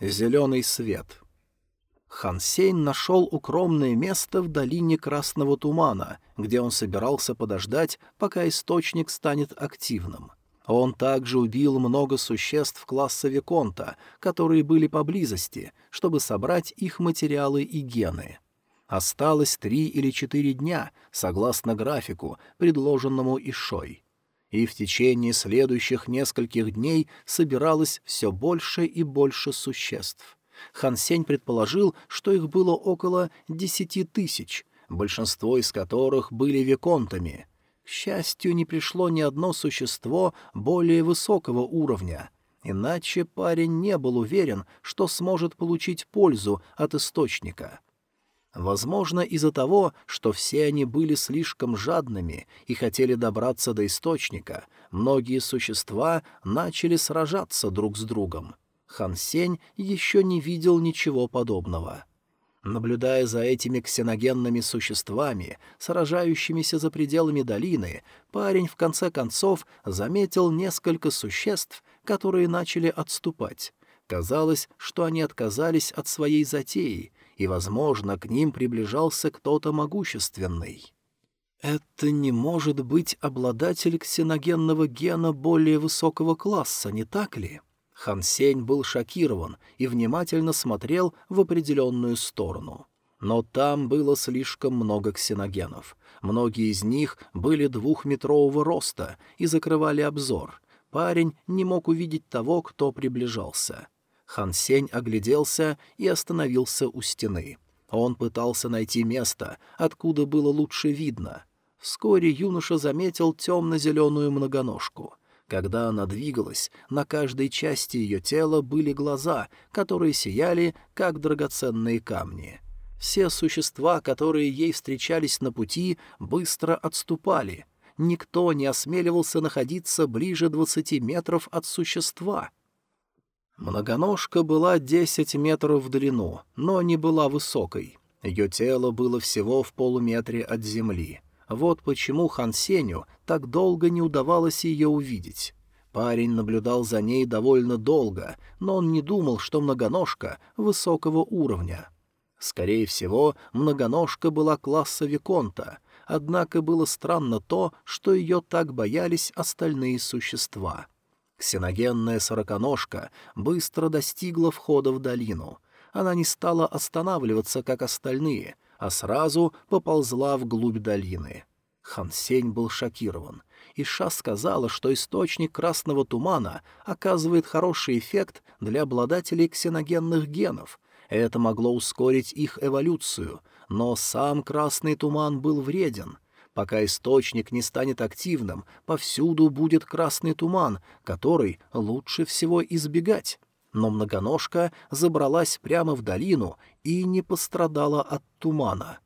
Зеленый свет. Хансейн нашел укромное место в долине Красного Тумана, где он собирался подождать, пока источник станет активным. Он также убил много существ класса Виконта, которые были поблизости, чтобы собрать их материалы и гены. Осталось три или четыре дня, согласно графику, предложенному Ишой и в течение следующих нескольких дней собиралось все больше и больше существ. Хан Сень предположил, что их было около десяти тысяч, большинство из которых были виконтами. К счастью, не пришло ни одно существо более высокого уровня, иначе парень не был уверен, что сможет получить пользу от источника. Возможно, из-за того, что все они были слишком жадными и хотели добраться до источника, многие существа начали сражаться друг с другом. Хан Сень еще не видел ничего подобного. Наблюдая за этими ксеногенными существами, сражающимися за пределами долины, парень в конце концов заметил несколько существ, которые начали отступать. Казалось, что они отказались от своей затеи, и, возможно, к ним приближался кто-то могущественный. Это не может быть обладатель ксеногенного гена более высокого класса, не так ли? Хан Сень был шокирован и внимательно смотрел в определенную сторону. Но там было слишком много ксеногенов. Многие из них были двухметрового роста и закрывали обзор. Парень не мог увидеть того, кто приближался. Хан Сень огляделся и остановился у стены. Он пытался найти место, откуда было лучше видно. Вскоре юноша заметил темно-зеленую многоножку — когда она двигалась, на каждой части ее тела были глаза, которые сияли, как драгоценные камни. Все существа, которые ей встречались на пути, быстро отступали. Никто не осмеливался находиться ближе двадцати метров от существа. Многоножка была десять метров в длину, но не была высокой. Ее тело было всего в полуметре от земли. Вот почему Хан Сеню так долго не удавалось ее увидеть. Парень наблюдал за ней довольно долго, но он не думал, что многоножка высокого уровня. Скорее всего, многоножка была класса Виконта, однако было странно то, что ее так боялись остальные существа. Ксеногенная сороконожка быстро достигла входа в долину. Она не стала останавливаться, как остальные — а сразу поползла вглубь долины. Хансень был шокирован. Иша сказала, что источник красного тумана оказывает хороший эффект для обладателей ксеногенных генов. Это могло ускорить их эволюцию, но сам красный туман был вреден. Пока источник не станет активным, повсюду будет красный туман, который лучше всего избегать но многоножка забралась прямо в долину и не пострадала от тумана.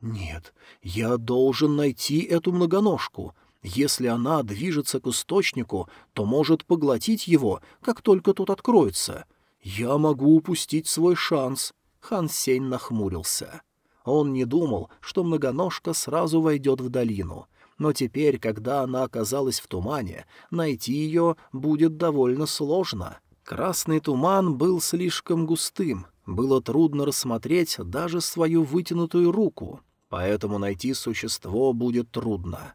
«Нет, я должен найти эту многоножку. Если она движется к источнику, то может поглотить его, как только тот откроется. Я могу упустить свой шанс». Хан Сень нахмурился. Он не думал, что многоножка сразу войдет в долину, но теперь, когда она оказалась в тумане, найти ее будет довольно сложно. Красный туман был слишком густым, было трудно рассмотреть даже свою вытянутую руку, поэтому найти существо будет трудно.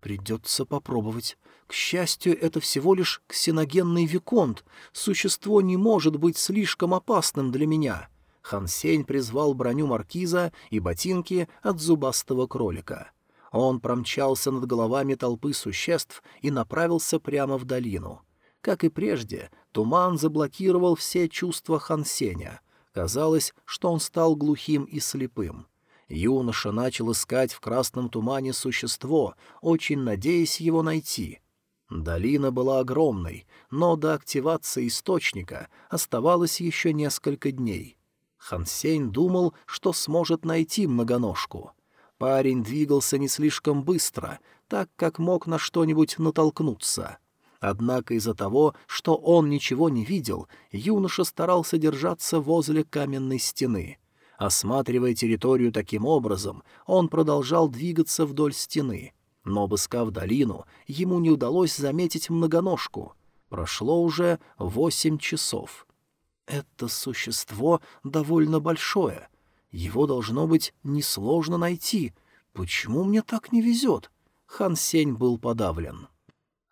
Придется попробовать. К счастью, это всего лишь ксеногенный виконт. Существо не может быть слишком опасным для меня. Хансень призвал броню маркиза и ботинки от зубастого кролика. Он промчался над головами толпы существ и направился прямо в долину. Как и прежде, туман заблокировал все чувства Хансеня. Казалось, что он стал глухим и слепым. Юноша начал искать в красном тумане существо, очень надеясь его найти. Долина была огромной, но до активации источника оставалось еще несколько дней. Хансень думал, что сможет найти многоножку. Парень двигался не слишком быстро, так как мог на что-нибудь натолкнуться — Однако из-за того, что он ничего не видел, юноша старался держаться возле каменной стены. Осматривая территорию таким образом, он продолжал двигаться вдоль стены. Но, обыскав долину, ему не удалось заметить многоножку. Прошло уже восемь часов. Это существо довольно большое. Его должно быть несложно найти. Почему мне так не везет? Хан Сень был подавлен.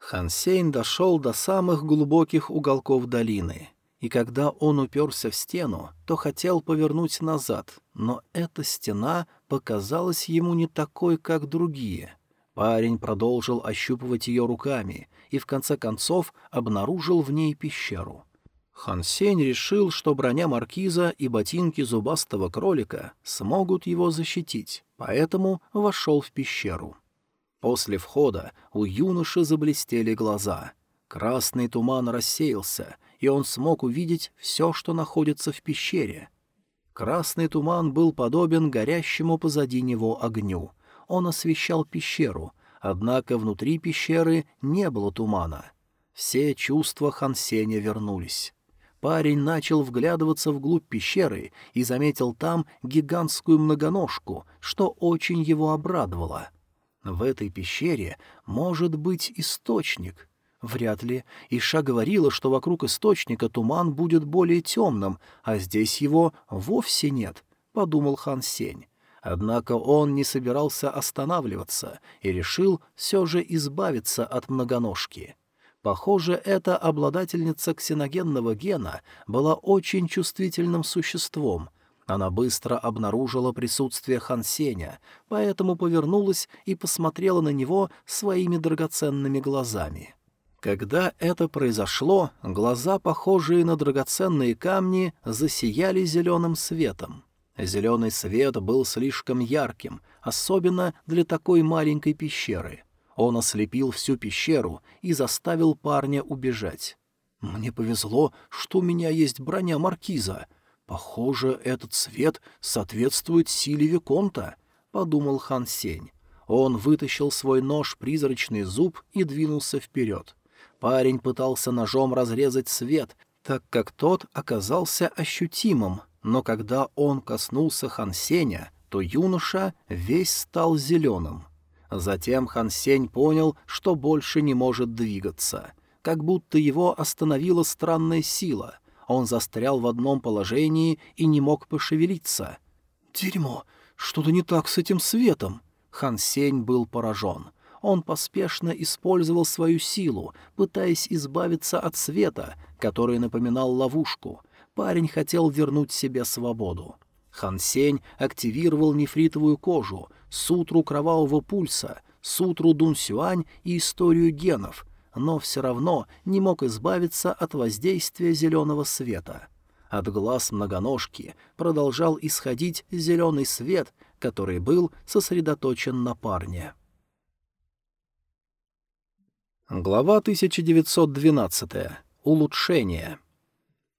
Хансейн дошел до самых глубоких уголков долины, и когда он уперся в стену, то хотел повернуть назад, но эта стена показалась ему не такой, как другие. Парень продолжил ощупывать ее руками и в конце концов обнаружил в ней пещеру. Хансень решил, что броня маркиза и ботинки зубастого кролика смогут его защитить, поэтому вошел в пещеру. После входа у юноши заблестели глаза. Красный туман рассеялся, и он смог увидеть все, что находится в пещере. Красный туман был подобен горящему позади него огню. Он освещал пещеру, однако внутри пещеры не было тумана. Все чувства Хансеня вернулись. Парень начал вглядываться вглубь пещеры и заметил там гигантскую многоножку, что очень его обрадовало. В этой пещере может быть источник. Вряд ли. Иша говорила, что вокруг источника туман будет более темным, а здесь его вовсе нет, — подумал Хан Сень. Однако он не собирался останавливаться и решил все же избавиться от многоножки. Похоже, эта обладательница ксеногенного гена была очень чувствительным существом. Она быстро обнаружила присутствие Хансеня, поэтому повернулась и посмотрела на него своими драгоценными глазами. Когда это произошло, глаза, похожие на драгоценные камни, засияли зеленым светом. Зеленый свет был слишком ярким, особенно для такой маленькой пещеры — он ослепил всю пещеру и заставил парня убежать. «Мне повезло, что у меня есть броня маркиза. Похоже, этот цвет соответствует силе Виконта», — подумал Хан Сень. Он вытащил свой нож-призрачный зуб и двинулся вперед. Парень пытался ножом разрезать свет, так как тот оказался ощутимым, но когда он коснулся Хан Сеня, то юноша весь стал зеленым. Затем Хан Сень понял, что больше не может двигаться. Как будто его остановила странная сила. Он застрял в одном положении и не мог пошевелиться. «Дерьмо! Что-то не так с этим светом!» Хан Сень был поражен. Он поспешно использовал свою силу, пытаясь избавиться от света, который напоминал ловушку. Парень хотел вернуть себе свободу. Хан Сень активировал нефритовую кожу, сутру кровавого пульса, сутру Дун Сюань и историю генов, но все равно не мог избавиться от воздействия зеленого света. От глаз многоножки продолжал исходить зеленый свет, который был сосредоточен на парне. Глава 1912. Улучшение.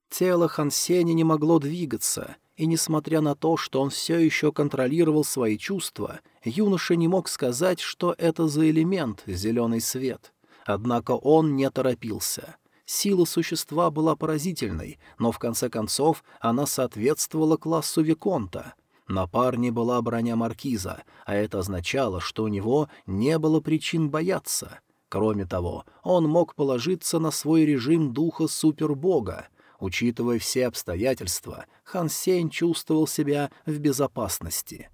Тело Хансеня не могло двигаться, и несмотря на то, что он все еще контролировал свои чувства, юноша не мог сказать, что это за элемент зеленый свет. Однако он не торопился. Сила существа была поразительной, но в конце концов она соответствовала классу Виконта. На парне была броня маркиза, а это означало, что у него не было причин бояться. Кроме того, он мог положиться на свой режим духа супербога, Учитывая все обстоятельства, Хан Сень чувствовал себя в безопасности.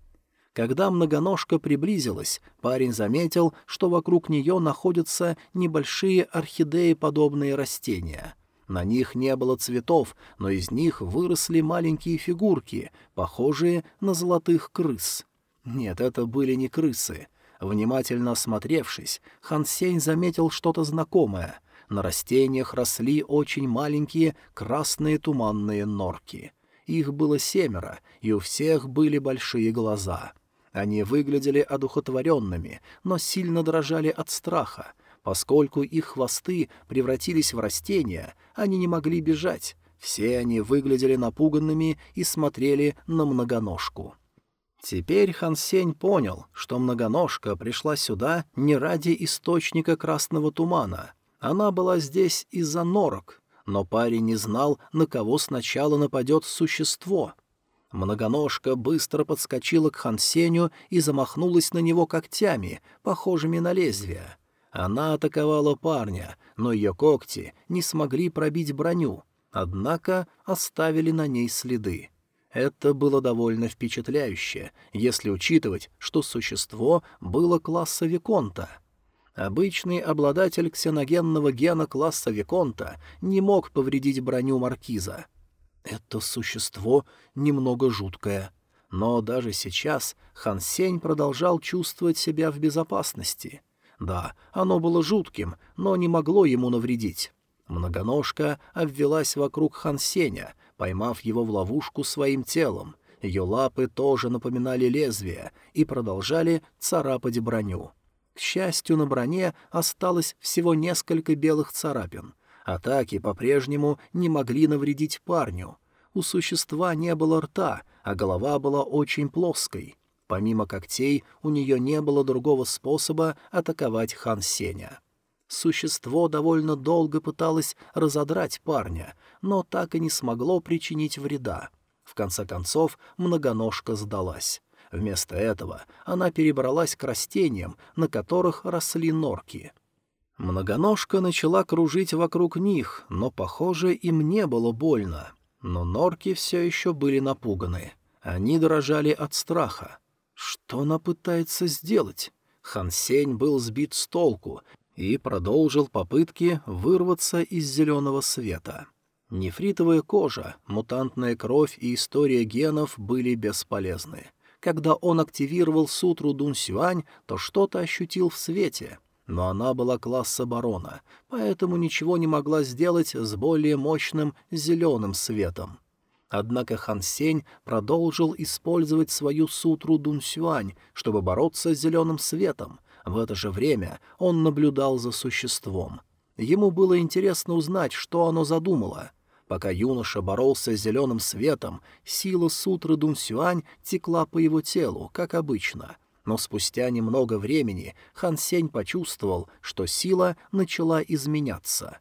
Когда многоножка приблизилась, парень заметил, что вокруг нее находятся небольшие орхидеи-подобные растения. На них не было цветов, но из них выросли маленькие фигурки, похожие на золотых крыс. Нет, это были не крысы. Внимательно осмотревшись, Хан Сень заметил что-то знакомое — на растениях росли очень маленькие красные туманные норки. Их было семеро, и у всех были большие глаза. Они выглядели одухотворенными, но сильно дрожали от страха. Поскольку их хвосты превратились в растения, они не могли бежать. Все они выглядели напуганными и смотрели на многоножку. Теперь Хан Сень понял, что многоножка пришла сюда не ради источника красного тумана, она была здесь из-за норок, но парень не знал, на кого сначала нападет существо. Многоножка быстро подскочила к Хансеню и замахнулась на него когтями, похожими на лезвия. Она атаковала парня, но ее когти не смогли пробить броню, однако оставили на ней следы. Это было довольно впечатляюще, если учитывать, что существо было класса Виконта — Обычный обладатель ксеногенного гена класса Виконта не мог повредить броню маркиза. Это существо немного жуткое. Но даже сейчас Хан Сень продолжал чувствовать себя в безопасности. Да, оно было жутким, но не могло ему навредить. Многоножка обвелась вокруг Хан Сеня, поймав его в ловушку своим телом. Ее лапы тоже напоминали лезвия и продолжали царапать броню. К счастью, на броне осталось всего несколько белых царапин. Атаки по-прежнему не могли навредить парню. У существа не было рта, а голова была очень плоской. Помимо когтей, у нее не было другого способа атаковать Хан Сеня. Существо довольно долго пыталось разодрать парня, но так и не смогло причинить вреда. В конце концов, многоножка сдалась. Вместо этого она перебралась к растениям, на которых росли норки. Многоножка начала кружить вокруг них, но, похоже, им не было больно. Но норки все еще были напуганы. Они дрожали от страха. Что она пытается сделать? Хансень был сбит с толку и продолжил попытки вырваться из зеленого света. Нефритовая кожа, мутантная кровь и история генов были бесполезны. Когда он активировал сутру Дун Сюань, то что-то ощутил в свете, но она была класса барона, поэтому ничего не могла сделать с более мощным зеленым светом. Однако Хан Сень продолжил использовать свою сутру Дун Сюань, чтобы бороться с зеленым светом. В это же время он наблюдал за существом. Ему было интересно узнать, что оно задумало — Пока юноша боролся с зеленым светом, сила сутры Дун Сюань текла по его телу, как обычно. Но спустя немного времени Хан Сень почувствовал, что сила начала изменяться.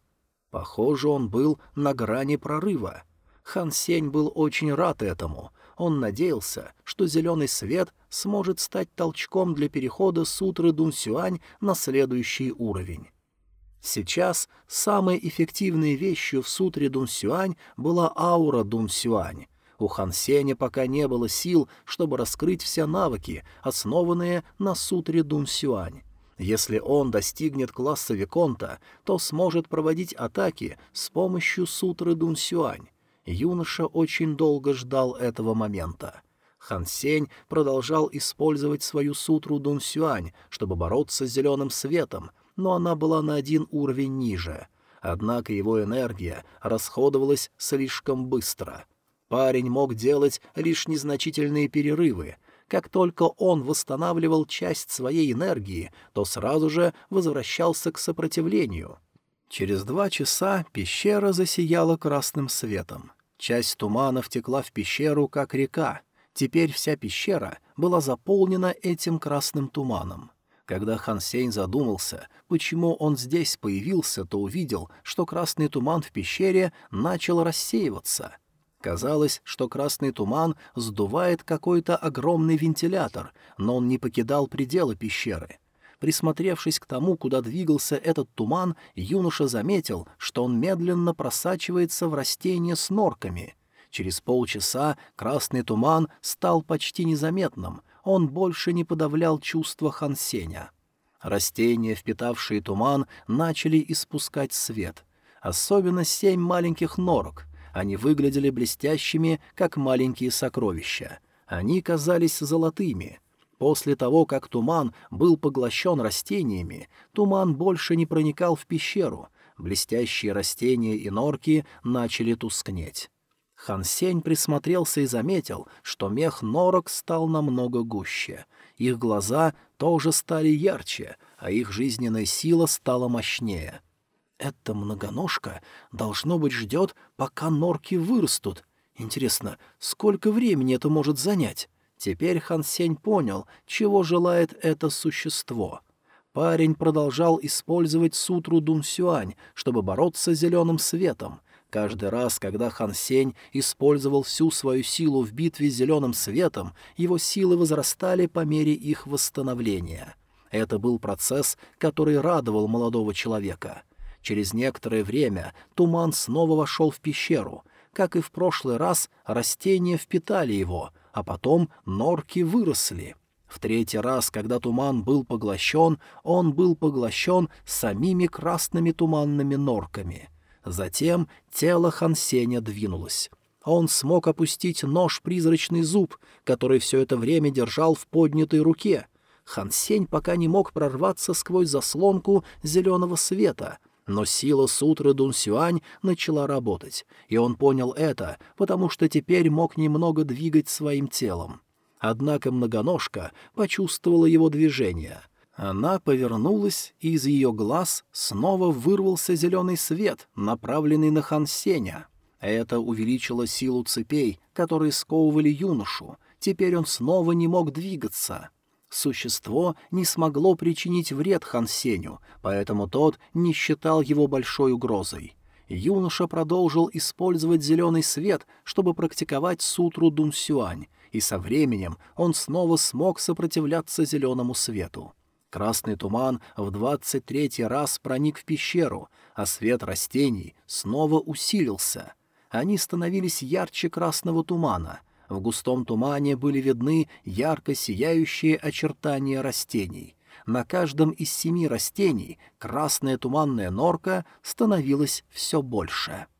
Похоже, он был на грани прорыва. Хан Сень был очень рад этому. Он надеялся, что зеленый свет сможет стать толчком для перехода сутры Дун Сюань на следующий уровень. Сейчас самой эффективной вещью в сутре Дун Сюань была аура Дун Сюань. У Хан Сеня пока не было сил, чтобы раскрыть все навыки, основанные на сутре Дун Сюань. Если он достигнет класса Виконта, то сможет проводить атаки с помощью сутры Дун Сюань. Юноша очень долго ждал этого момента. Хан Сень продолжал использовать свою сутру Дун Сюань, чтобы бороться с зеленым светом, но она была на один уровень ниже. Однако его энергия расходовалась слишком быстро. Парень мог делать лишь незначительные перерывы. Как только он восстанавливал часть своей энергии, то сразу же возвращался к сопротивлению. Через два часа пещера засияла красным светом. Часть тумана втекла в пещеру, как река. Теперь вся пещера была заполнена этим красным туманом. Когда Хан Сень задумался, почему он здесь появился, то увидел, что красный туман в пещере начал рассеиваться. Казалось, что красный туман сдувает какой-то огромный вентилятор, но он не покидал пределы пещеры. Присмотревшись к тому, куда двигался этот туман, юноша заметил, что он медленно просачивается в растения с норками. Через полчаса красный туман стал почти незаметным, он больше не подавлял чувства Хансеня. Растения, впитавшие туман, начали испускать свет. Особенно семь маленьких норок. Они выглядели блестящими, как маленькие сокровища. Они казались золотыми. После того, как туман был поглощен растениями, туман больше не проникал в пещеру. Блестящие растения и норки начали тускнеть. Хан Сень присмотрелся и заметил, что мех норок стал намного гуще. Их глаза тоже стали ярче, а их жизненная сила стала мощнее. Эта многоножка, должно быть, ждет, пока норки вырастут. Интересно, сколько времени это может занять? Теперь Хан Сень понял, чего желает это существо. Парень продолжал использовать сутру Дун Сюань, чтобы бороться с зеленым светом — Каждый раз, когда Хан Сень использовал всю свою силу в битве с зеленым светом, его силы возрастали по мере их восстановления. Это был процесс, который радовал молодого человека. Через некоторое время туман снова вошел в пещеру. Как и в прошлый раз, растения впитали его, а потом норки выросли. В третий раз, когда туман был поглощен, он был поглощен самими красными туманными норками — Затем тело Хансеня двинулось. Он смог опустить нож-призрачный зуб, который все это время держал в поднятой руке. Хансень пока не мог прорваться сквозь заслонку зеленого света, но сила сутры Дун начала работать, и он понял это, потому что теперь мог немного двигать своим телом. Однако многоножка почувствовала его движение — она повернулась, и из ее глаз снова вырвался зеленый свет, направленный на Хан Сеня. Это увеличило силу цепей, которые сковывали юношу. Теперь он снова не мог двигаться. Существо не смогло причинить вред Хан Сеню, поэтому тот не считал его большой угрозой. Юноша продолжил использовать зеленый свет, чтобы практиковать сутру Дунсюань, и со временем он снова смог сопротивляться зеленому свету. Красный туман в двадцать третий раз проник в пещеру, а свет растений снова усилился. Они становились ярче красного тумана. В густом тумане были видны ярко сияющие очертания растений. На каждом из семи растений красная туманная норка становилась все больше. —